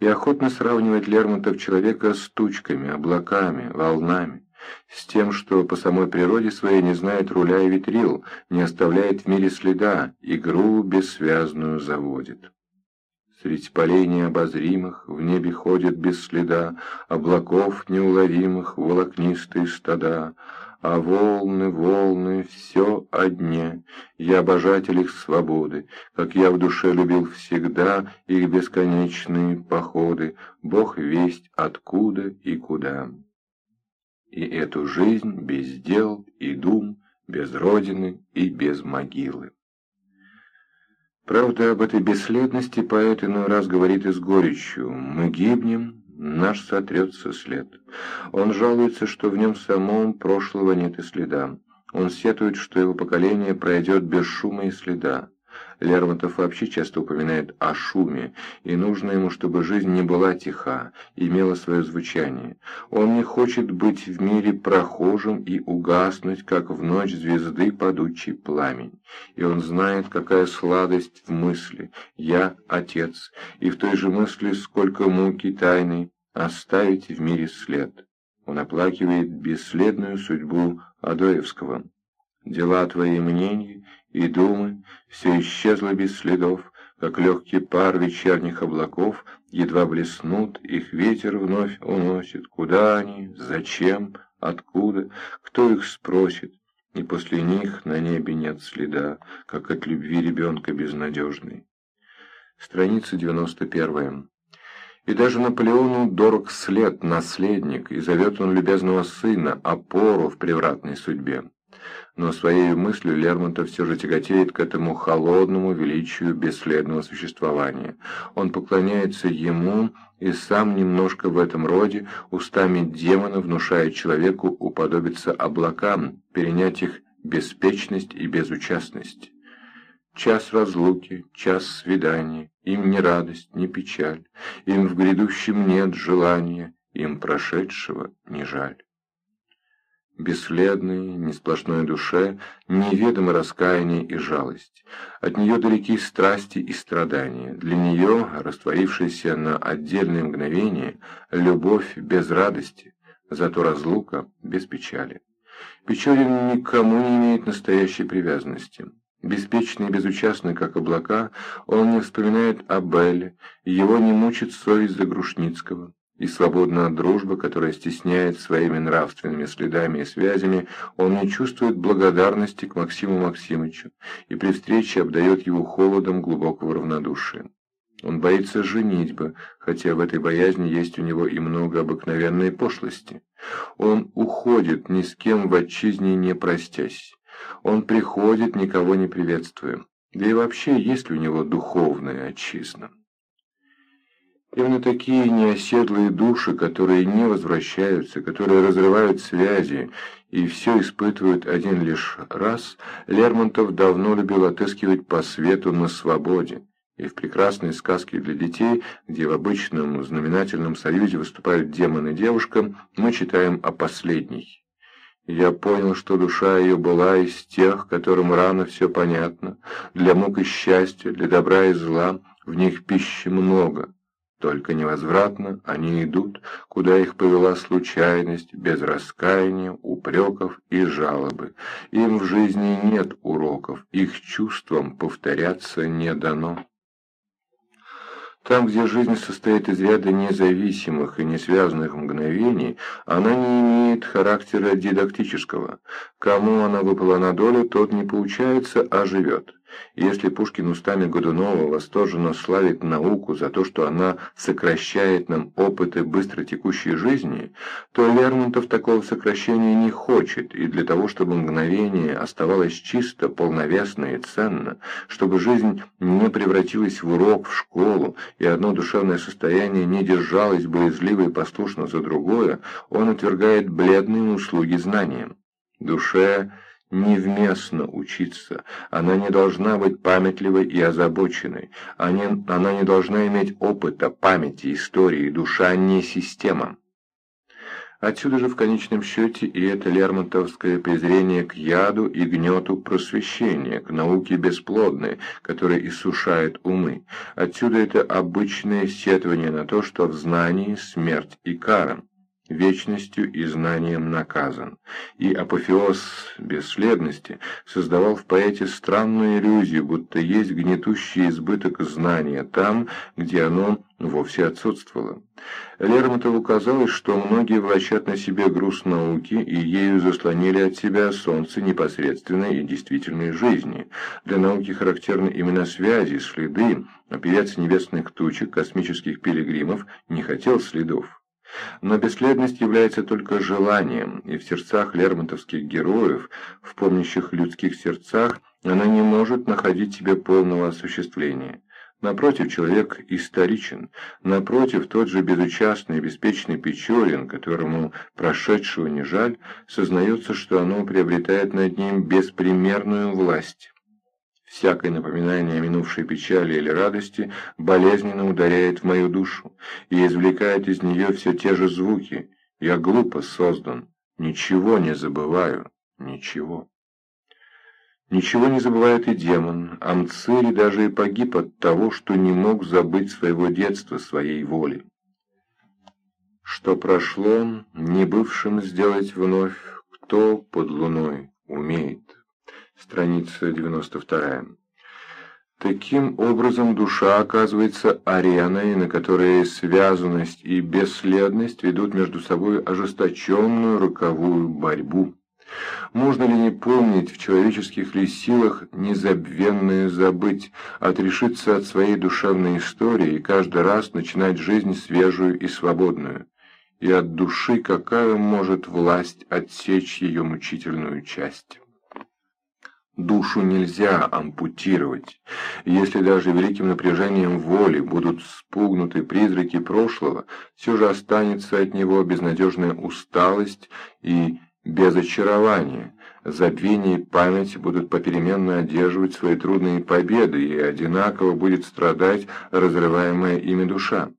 И охотно сравнивает Лермонтов человека с тучками, облаками, волнами, с тем, что по самой природе своей не знает руля и ветрил, не оставляет в мире следа, игру бессвязную заводит. Средь полей необозримых в небе ходят без следа облаков неуловимых волокнистые стада, а волны, волны, все одни, я обожатель их свободы, как я в душе любил всегда их бесконечные походы, Бог весть откуда и куда. И эту жизнь без дел и дум, без родины и без могилы. Правда, об этой бесследности поэт иной раз говорит и с горечью. «Мы гибнем, наш сотрется след». Он жалуется, что в нем самом прошлого нет и следа. Он сетует, что его поколение пройдет без шума и следа. Лермонтов вообще часто упоминает о шуме, и нужно ему, чтобы жизнь не была тиха, имела свое звучание. Он не хочет быть в мире прохожим и угаснуть, как в ночь звезды падучий пламень. И он знает, какая сладость в мысли «я отец», и в той же мысли сколько муки тайной оставить в мире след. Он оплакивает бесследную судьбу Адоевского. Дела твои мнения и думы, все исчезло без следов, как легкий пар вечерних облаков, едва блеснут, их ветер вновь уносит. Куда они, зачем, откуда, кто их спросит? И после них на небе нет следа, как от любви ребенка безнадежной. Страница 91. И даже Наполеону дорог след, наследник, и зовет он любезного сына, опору в превратной судьбе но своей мыслью Лермонтов все же тяготеет к этому холодному величию бесследного существования. Он поклоняется ему и сам немножко в этом роде устами демона внушает человеку уподобиться облакам, перенять их беспечность и безучастность. Час разлуки, час свидания, им не радость, не печаль, им в грядущем нет желания, им прошедшего не жаль бесследной, несплошной душе, неведомо раскаяние и жалость. От нее далеки страсти и страдания. Для нее, растворившаяся на отдельные мгновения, любовь без радости, зато разлука без печали. Печорин никому не имеет настоящей привязанности. Беспечный и безучастный, как облака, он не вспоминает о Белле, его не мучит совесть за Грушницкого и свободна от дружбы, которая стесняет своими нравственными следами и связями, он не чувствует благодарности к Максиму Максимовичу и при встрече обдает его холодом глубокого равнодушия. Он боится женитьбы, хотя в этой боязни есть у него и много обыкновенной пошлости. Он уходит, ни с кем в отчизне не простясь. Он приходит, никого не приветствуя. Да и вообще, есть ли у него духовная отчизна? Именно такие неоседлые души, которые не возвращаются, которые разрывают связи и все испытывают один лишь раз, Лермонтов давно любил отыскивать по свету на свободе. И в прекрасной сказке для детей, где в обычном знаменательном союзе выступают демон и девушка, мы читаем о последней. Я понял, что душа ее была из тех, которым рано все понятно, для мук и счастья, для добра и зла, в них пищи много. Только невозвратно они идут, куда их повела случайность, без раскаяния, упреков и жалобы. Им в жизни нет уроков, их чувствам повторяться не дано. Там, где жизнь состоит из ряда независимых и несвязанных мгновений, она не имеет характера дидактического. Кому она выпала на долю, тот не получается, а живет. Если Пушкин устами Годунова восторженно славит науку за то, что она сокращает нам опыты быстротекущей жизни, то Лермонтов такого сокращения не хочет, и для того, чтобы мгновение оставалось чисто, полновесно и ценно, чтобы жизнь не превратилась в урок, в школу, и одно душевное состояние не держалось боязливо и послушно за другое, он отвергает бледные услуги знаниям. Душе невместно учиться, она не должна быть памятливой и озабоченной, она не должна иметь опыта, памяти, истории, душа не система. Отсюда же в конечном счете и это лермонтовское презрение к яду и гнету просвещения, к науке бесплодной, которая иссушает умы. Отсюда это обычное сетование на то, что в знании смерть и кара вечностью и знанием наказан, и апофеоз бесследности создавал в поэте странную иллюзию, будто есть гнетущий избыток знания там, где оно вовсе отсутствовало. Лермонтову казалось, что многие влачат на себе груз науки и ею заслонили от себя солнце непосредственной и действительной жизни. Для науки характерны именно связи, следы, а певец небесных тучек, космических пилигримов, не хотел следов. Но бесследность является только желанием, и в сердцах лермонтовских героев, в помнящих людских сердцах, она не может находить себе полного осуществления. Напротив, человек историчен, напротив, тот же безучастный беспечный Печорин, которому прошедшего не жаль, сознается, что оно приобретает над ним беспримерную власть. Всякое напоминание о минувшей печали или радости болезненно ударяет в мою душу и извлекает из нее все те же звуки. Я глупо создан, ничего не забываю, ничего. Ничего не забывает и демон, а Мцири даже и погиб от того, что не мог забыть своего детства, своей воли. Что прошло, не бывшим сделать вновь, кто под луной умеет страница 92. Таким образом, душа оказывается ареной, на которой связанность и бесследность ведут между собой ожесточенную роковую борьбу. Можно ли не помнить в человеческих ли силах незабвенное забыть, отрешиться от своей душевной истории и каждый раз начинать жизнь свежую и свободную? И от души какая может власть отсечь ее мучительную часть? Душу нельзя ампутировать. Если даже великим напряжением воли будут спугнуты призраки прошлого, все же останется от него безнадежная усталость и безочарование. Забвение и память будут попеременно одерживать свои трудные победы, и одинаково будет страдать разрываемая ими душа.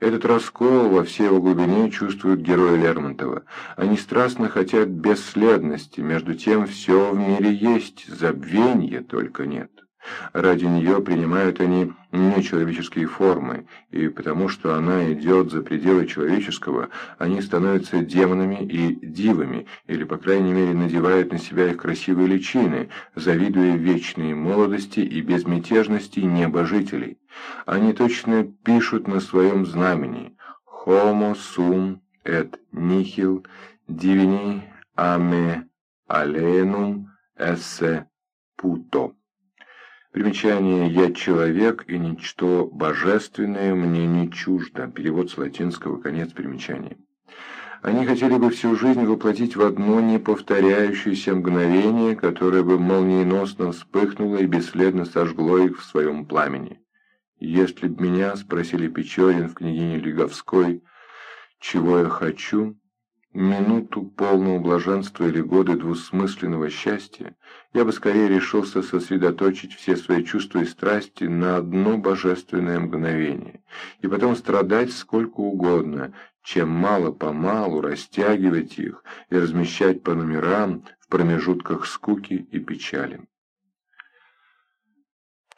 Этот раскол во всей его глубине чувствуют герои Лермонтова. Они страстно хотят бесследности, между тем все в мире есть, забвенья только нет. Ради нее принимают они нечеловеческие формы, и потому что она идет за пределы человеческого, они становятся демонами и дивами, или, по крайней мере, надевают на себя их красивые личины, завидуя вечной молодости и безмятежности небожителей. Они точно пишут на своем знамени «Homo sum et nihil divini ame alenum esse puto». Примечание «Я человек, и ничто божественное мне не чуждо». Перевод с латинского, конец примечания. Они хотели бы всю жизнь воплотить в одно неповторяющееся мгновение, которое бы молниеносно вспыхнуло и бесследно сожгло их в своем пламени. «Если б меня, — спросили Печорин в княгине Лиговской, — чего я хочу, минуту полного блаженства или годы двусмысленного счастья, я бы скорее решился сосредоточить все свои чувства и страсти на одно божественное мгновение, и потом страдать сколько угодно, чем мало-помалу растягивать их и размещать по номерам в промежутках скуки и печали.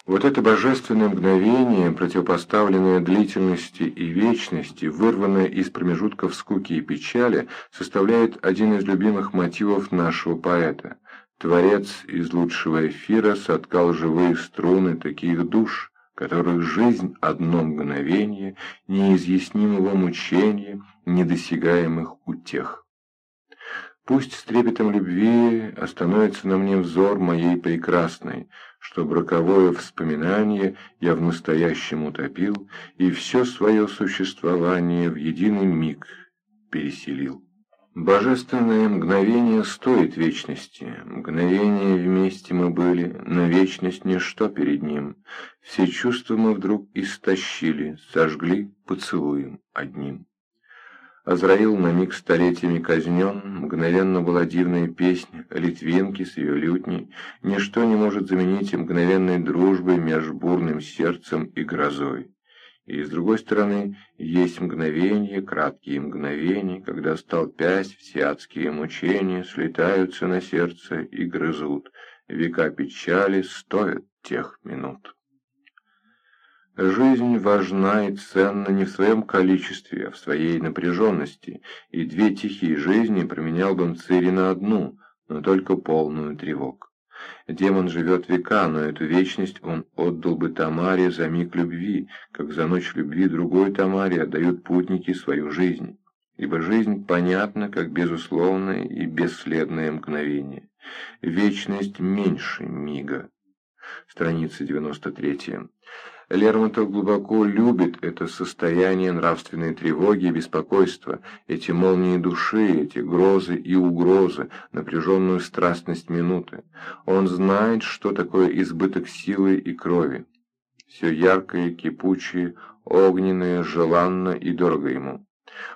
Вот это божественное мгновение, противопоставленное длительности и вечности, вырванное из промежутков скуки и печали, составляет один из любимых мотивов нашего поэта. Творец из лучшего эфира соткал живые струны таких душ, которых жизнь одно мгновение, неизъяснимого мучения, недосягаемых утех. Пусть с трепетом любви остановится на мне взор моей прекрасной, чтоб роковое вспоминание я в настоящем утопил и все свое существование в единый миг переселил. Божественное мгновение стоит вечности, мгновение вместе мы были, но вечность ничто перед ним. Все чувства мы вдруг истощили, сожгли поцелуем одним. Азраил на миг столетиями казнен, мгновенно была дивная песня, Литвинки с ее лютней, ничто не может заменить мгновенной дружбы между бурным сердцем и грозой. И с другой стороны, есть мгновения, краткие мгновения, когда столпясь, все адские мучения слетаются на сердце и грызут. Века печали стоят тех минут. Жизнь важна и ценна не в своем количестве, а в своей напряженности, и две тихие жизни променял бы Мцири на одну, но только полную тревог. Демон живет века, но эту вечность он отдал бы Тамаре за миг любви, как за ночь любви другой Тамаре отдают путники свою жизнь. Ибо жизнь понятна, как безусловное и бесследное мгновение. Вечность меньше мига. Страница 93. Лермонтов глубоко любит это состояние нравственной тревоги и беспокойства, эти молнии души, эти грозы и угрозы, напряженную страстность минуты. Он знает, что такое избыток силы и крови. Все яркое, кипучее, огненное, желанно и дорого ему.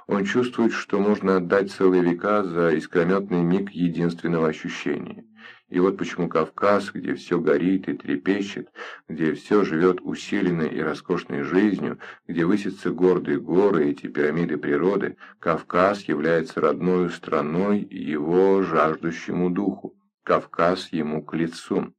Он чувствует, что можно отдать целые века за искрометный миг единственного ощущения. И вот почему Кавказ, где все горит и трепещет, где все живет усиленной и роскошной жизнью, где высятся гордые горы, эти пирамиды природы, Кавказ является родной страной его жаждущему духу. Кавказ ему к лицу.